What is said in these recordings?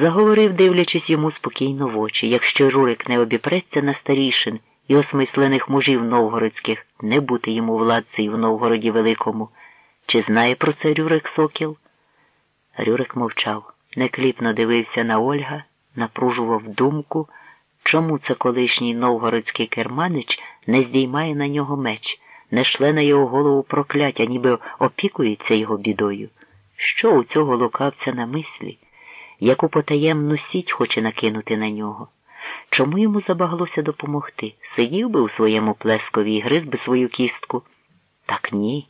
Заговорив, дивлячись йому спокійно в очі, якщо Рурик не обіпреться на старішин і осмислених мужів новгородських, не бути йому владцею в Новгороді Великому. Чи знає про це Рюрик Сокіл? Рюрик мовчав, некліпно дивився на Ольга, напружував думку, чому це колишній новгородський керманич не здіймає на нього меч, не шле на його голову прокляття, ніби опікується його бідою. Що у цього лукавця на мислі, яку потаємну сіть хоче накинути на нього? Чому йому забаглося допомогти? Сидів би у своєму плескові і гриз би свою кістку? Так ні.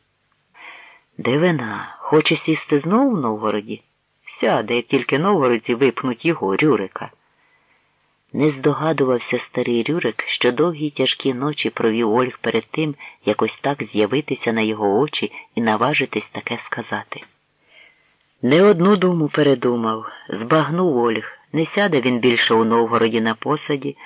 Дивина, хоче сісти знову в Новгороді? Сяде, як тільки новгородці випнуть його, Рюрика. Не здогадувався старий Рюрик, що довгі тяжкі ночі провів Ольг перед тим, якось так з'явитися на його очі і наважитись таке сказати. Не одну думу передумав, збагнув Ольг, не сяде він більше у Новгороді на посаді.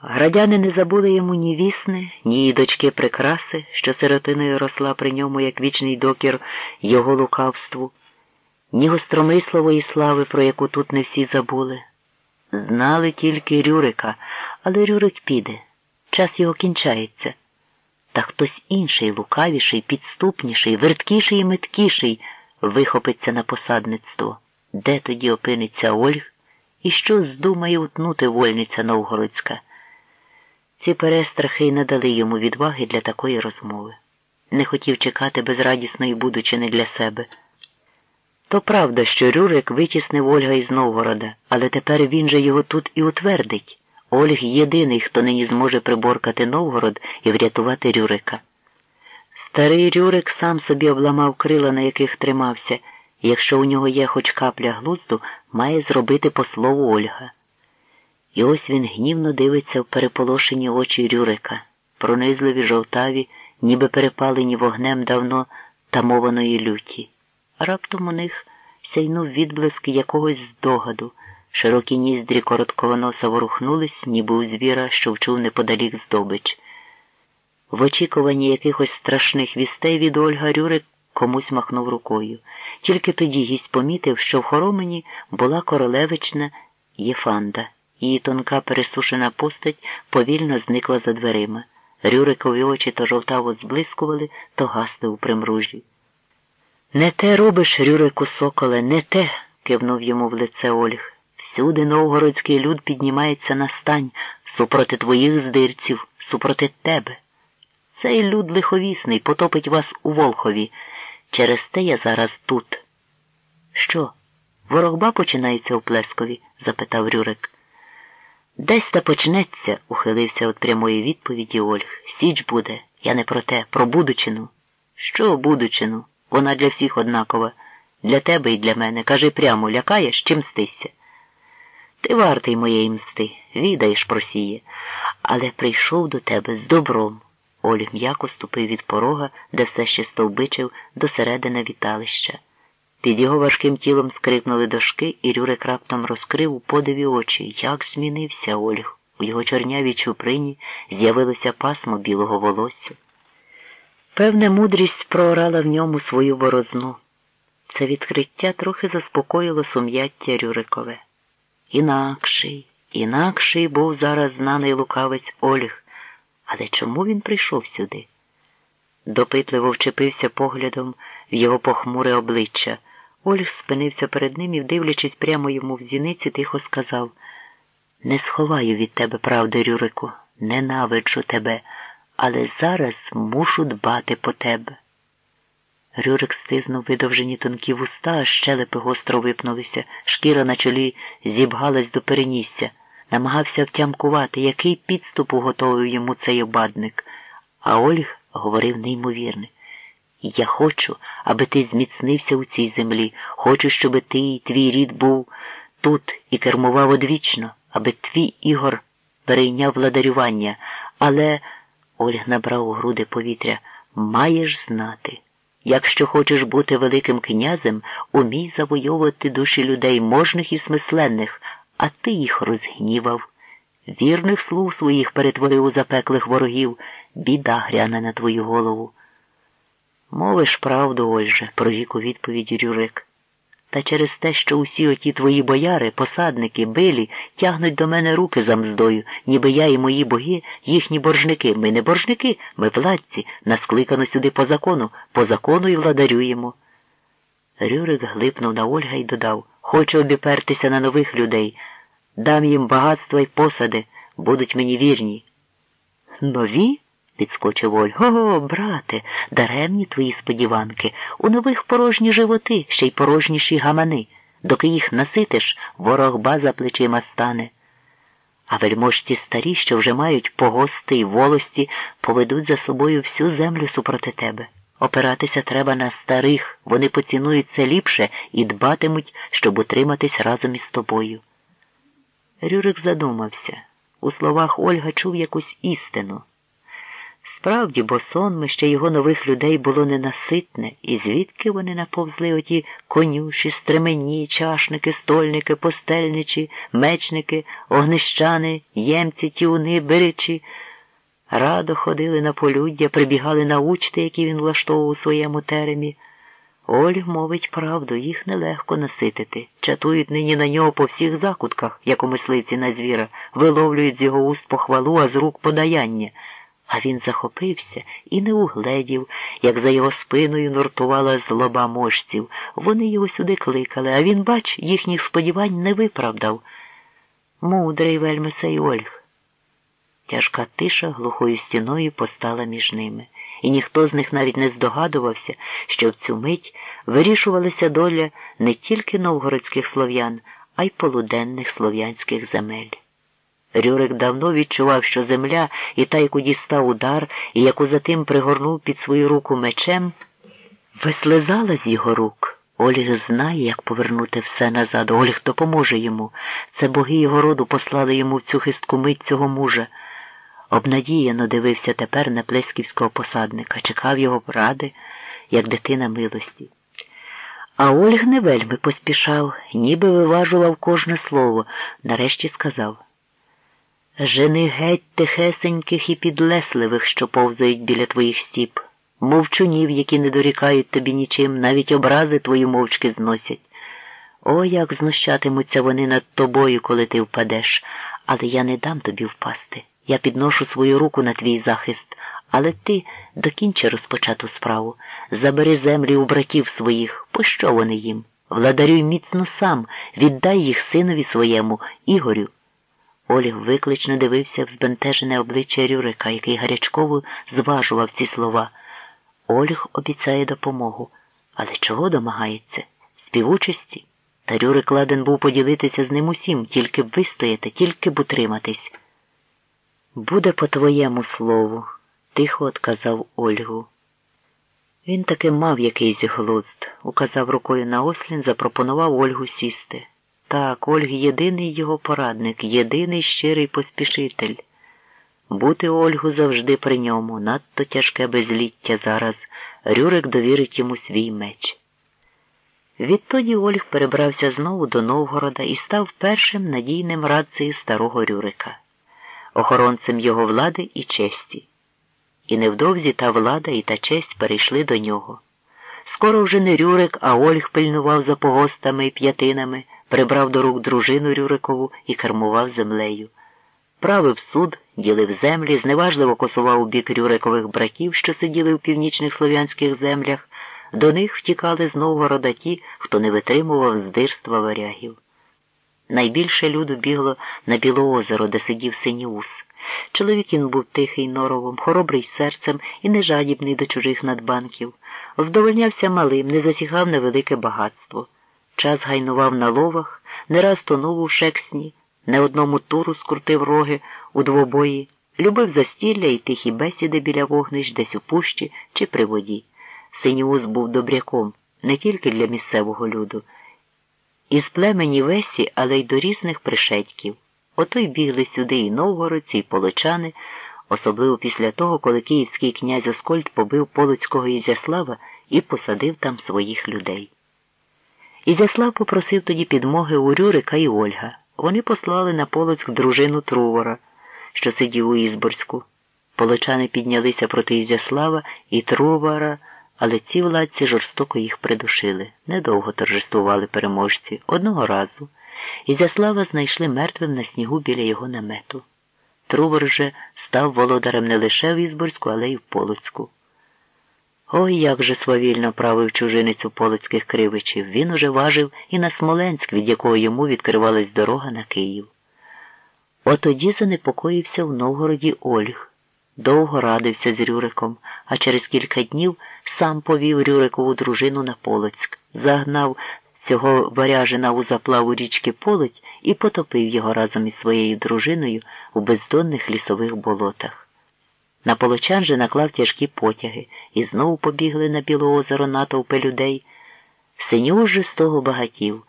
Градяни не забули йому ні вісни, ні її дочки прикраси, що сиротиною росла при ньому, як вічний докір його лукавству, ні гостромислової слави, про яку тут не всі забули. Знали тільки Рюрика, але Рюрик піде. Час його кінчається. Та хтось інший, лукавіший, підступніший, верткіший і меткіший вихопиться на посадництво. Де тоді опиниться Ольг і що здумає утнути вольниця Новгородська? Ці перестрахи й надали йому відваги для такої розмови. Не хотів чекати безрадісної будучини для себе. То правда, що Рюрик витіснив Ольга із Новгорода, але тепер він же його тут і утвердить. Ольг єдиний, хто нині зможе приборкати Новгород і врятувати Рюрика. Старий Рюрик сам собі обламав крила, на яких тримався, і якщо у нього є хоч капля глузду, має зробити по слову Ольга. І ось він гнівно дивиться в переполошені очі Рюрика, пронизливі жовтаві, ніби перепалені вогнем давно тамованої люті. Раптом у них сяйнув відблиск якогось здогаду. Широкі ніздрі короткого носа ворухнулись, ніби у звіра, що вчув неподалік здобич. В очікуванні якихось страшних вістей від Ольга Рюрик комусь махнув рукою. Тільки тоді гість помітив, що в хоромені була королевична Єфанда. Її тонка пересушена постать повільно зникла за дверима. Рюрикові очі то жовтаво зблискували, то гасли у примружі. Не те робиш, Рюрику соколе, не те, кивнув йому в лице Ольг. Всюди новгородський люд піднімається на стань супроти твоїх здирців, супроти тебе. Цей люд лиховісний потопить вас у Волхові. Через те я зараз тут. Що? Ворогба починається у Плескові? запитав Рюрик. Десь та почнеться, ухилився від прямої відповіді Ольг. Січ буде, я не про те, про будучину. Що будучину? Вона для всіх однакова, для тебе і для мене. Кажи прямо, лякаєш чи мстися? Ти вартий моєї мсти, відаєш просіє, але прийшов до тебе з добром. Ольг м'яко ступив від порога, де все ще стовбичив, до середини віталища. Під його важким тілом скрикнули дошки, і Рюрик раптом розкрив у подиві очі, як змінився Ольг. У його чорнявій чуприні з'явилося пасмо білого волосся. Певне, мудрість проорала в ньому свою борозну. Це відкриття трохи заспокоїло сум'яття Рюрикове. Інакший, інакший був зараз знаний лукавець Ольг. Але чому він прийшов сюди? Допитливо вчепився поглядом в його похмуре обличчя. Ольг спинився перед ним і, дивлячись прямо йому в зіниці, тихо сказав Не сховаю від тебе правди, Рюрику, ненавиджу тебе, але зараз мушу дбати по тебе. Рюрик стиснув видовжені тонкі вуста, а щелепи гостро випнулися, шкіра на чолі зібгалась до перенісся, намагався втямкувати, який підступ уготовив йому цей обадник. А Ольг говорив неймовірне. Я хочу, аби ти зміцнився у цій землі, хочу, щоб ти і твій рід був тут і кермував одвічно, аби твій Ігор перейняв владарювання, але Ольг набрав у груди повітря. Маєш знати. Якщо хочеш бути Великим князем, умій завойовувати душі людей можних і смисленних, а ти їх розгнівав. Вірних слуг своїх перетворив у запеклих ворогів, біда гряне на твою голову. Мовиш правду, Ольже, провік у відповіді Рюрик. та через те, що усі оті твої бояри, посадники, билі, тягнуть до мене руки за мздою, ніби я і мої боги, їхні боржники. Ми не боржники, ми владці, нас кликано сюди по закону, по закону і владарюємо. Рюрик глипнув на Ольга і додав Хочу обіпертися на нових людей, дам їм багатства й посади, будуть мені вірні. Нові? підскочив Ольга. Ого, брате, даремні твої сподіванки, у нових порожні животи, ще й порожніші гамани. Доки їх наситиш, ворог база плечима стане. А вельможці старі, що вже мають погости й волості, поведуть за собою всю землю супроти тебе. Опиратися треба на старих, вони поцінують це ліпше і дбатимуть, щоб утриматись разом із тобою. Рюрик задумався. У словах Ольга чув якусь істину. Справді, бо сонми ще його нових людей було ненаситне, і звідки вони наповзли оті конюші, стремені, чашники, стольники, постельничі, мечники, огнищани, ємці, тюни, беречі. Радо ходили на полюддя, прибігали на учти, які він влаштовував у своєму теремі. Ольг мовить правду, їх нелегко наситити. Чатують нині на нього по всіх закутках, як у мисливці на звіра, виловлюють з його уст похвалу, а з рук подаяння. А він захопився і не угледів, як за його спиною нуртувала злоба мошців. Вони його сюди кликали, а він, бач, їхніх сподівань не виправдав. Мудрий вельми сей Ольг. Тяжка тиша глухою стіною постала між ними, і ніхто з них навіть не здогадувався, що в цю мить вирішувалася доля не тільки новгородських слов'ян, а й полуденних слов'янських земель. Рюрик давно відчував, що земля і та, яку дістав удар, і яку затим пригорнув під свою руку мечем, вислизала з його рук. Ольг знає, як повернути все назад. Ольг допоможе йому. Це боги його роду послали йому в цю хистку мить цього мужа. Обнадіяно дивився тепер на плесківського посадника, чекав його ради, як дитина милості. А Ольг не вельми поспішав, ніби виважував кожне слово, нарешті сказав Жени геть тихесеньких і підлесливих, що повзають біля твоїх стіп, мовчунів, які не дорікають тобі нічим, навіть образи твої мовчки зносять. О, як знущатимуться вони над тобою, коли ти впадеш, але я не дам тобі впасти. Я підношу свою руку на твій захист, але ти докінчи розпочату справу, забери землі у братів своїх, пощо вони їм? Владарюй міцно сам, віддай їх синові своєму, Ігорю. Оліг виклично дивився в збентежене обличчя Рюрика, який гарячково зважував ці слова. Ольг обіцяє допомогу. Але чого домагається? Співучості? Та Рюрик ладен був поділитися з ним усім, тільки б вистояти, тільки б утриматись. Буде по твоєму слову, тихо отказав Ольгу. Він таки мав якийсь глузд, указав рукою на ослін, запропонував Ольгу сісти. Так, Ольг єдиний його порадник, єдиний щирий поспішитель. Бути Ольгу завжди при ньому, надто тяжке безліття зараз. Рюрик довірить йому свій меч. Відтоді Ольг перебрався знову до Новгорода і став першим надійним радцею старого Рюрика, охоронцем його влади і честі. І невдовзі та влада і та честь перейшли до нього. Скоро вже не Рюрик, а Ольг пильнував за погостами і п'ятинами прибрав до рук дружину Рюрикову і кермував землею. Правив суд, ділив землі, зневажливо косував у бік Рюрикових братів, що сиділи в північних слов'янських землях. До них втікали з Новгорода ті, хто не витримував здирства варягів. Найбільше люду бігло на Білоозеро, де сидів Синіус. Чоловік він був тихий норовом, хоробрий серцем і нежадібний до чужих надбанків. Вдовольнявся малим, не засігав на велике багатство. Час гайнував на ловах, не раз тонув у шексні, не одному туру скрутив роги у двобої, любив застілля і тихі бесіди біля вогнищ десь у пущі чи при воді. Синіус був добряком не тільки для місцевого люду. Із племені Весі, але й до різних пришедьків. Ото й бігли сюди і новгородці, і полочани, особливо після того, коли київський князь Оскольд побив Полоцького Ізяслава і посадив там своїх людей. Ізяслав попросив тоді підмоги у Рюрика і Ольга. Вони послали на Полоцьк дружину Трувора, що сидів у Ізборську. Полочани піднялися проти Ізяслава і Трувора але ці владці жорстоко їх придушили. Недовго торжествували переможці одного разу, і Зяслава знайшли мертвим на снігу біля його намету. Трувор же став володарем не лише в Ізборську, але й в Полоцьку. Ой, як же свавільно правив чужинець у полоцьких кривичів. Він уже важив і на Смоленськ, від якого йому відкривалась дорога на Київ. Отоді занепокоївся в Новгороді Ольг. Довго радився з Рюриком, а через кілька днів сам повів Рюрикову дружину на Полоцьк, загнав цього варяжина у заплаву річки Полоць і потопив його разом із своєю дружиною у бездонних лісових болотах. На полочан же наклав тяжкі потяги і знову побігли на біле озеро натовпи людей. Синю з того багатів,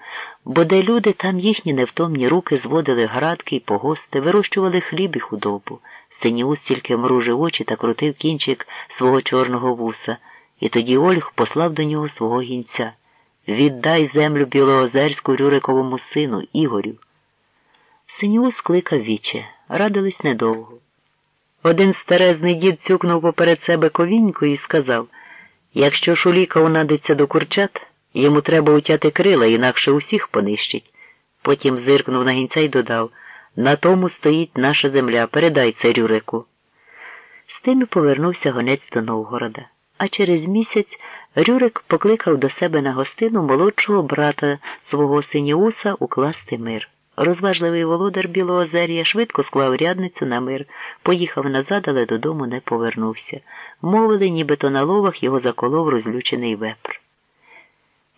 бо де люди, там їхні невтомні руки зводили градки й погости, вирощували хліб і худобу. Синіус тільки мружив очі та крутив кінчик свого чорного вуса, і тоді Ольг послав до нього свого гінця. Віддай землю білоозерську Рюриковому сину, Ігорю. Синіус кликав віче, радились недовго. Один старезний дід цюкнув поперед себе ковіньку і сказав якщо шуліка унадиться до курчат, йому треба утяти крила, інакше усіх понищить. Потім зиркнув на гінця і додав на тому стоїть наша земля, передай це Рюрику. З тим і повернувся гонець до Новгорода, а через місяць Рюрик покликав до себе на гостину молодшого брата свого синіуса укласти мир. Розважливий володар Білоозер'я швидко склав рядницю на мир, поїхав назад, але додому не повернувся. Мовили, нібито на ловах його заколов розлючений вепр.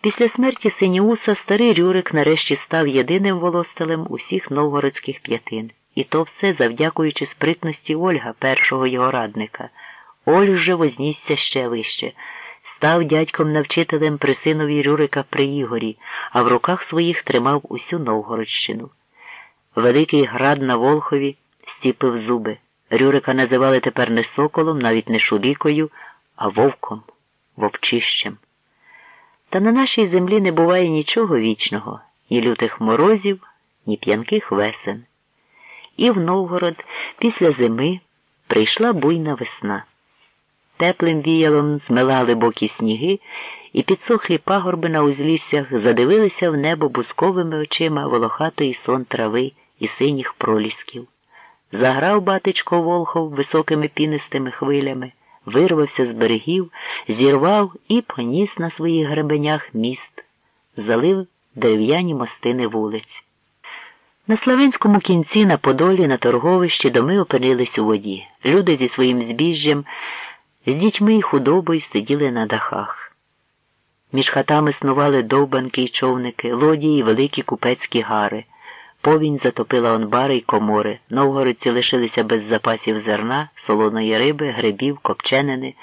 Після смерті Синіуса старий Рюрик нарешті став єдиним волостелем усіх новгородських п'ятин, і то все завдякуючи спритності Ольга, першого його радника. Ольг же вознісся ще вище. Став дядьком навчителем при синові Рюрика при Ігорі, а в руках своїх тримав усю Новгородщину. Великий град на Волхові стіпив зуби. Рюрика називали тепер не соколом, навіть не шулікою, а вовком, вовчищем. Та на нашій землі не буває нічого вічного, ні лютих морозів, ні п'янких весен. І в Новгород після зими прийшла буйна весна. Теплим віялом змилали бокі сніги, і підсохлі пагорби на узліссях задивилися в небо бусковими очима волохатий сон трави і синіх пролісків. Заграв батечко Волхов високими пінистими хвилями, вирвався з берегів, зірвав і поніс на своїх гребенях міст, залив дерев'яні мостини вулиць. На Славенському кінці на Подолі на торговищі доми опинились у воді. Люди зі своїм збіжжям. З дітьми й худобою сиділи на дахах. Між хатами снували довбанки й човники, лодії й великі купецькі гари. Повінь затопила онбари й комори. Новгородці лишилися без запасів зерна, солоної риби, грибів, копченини.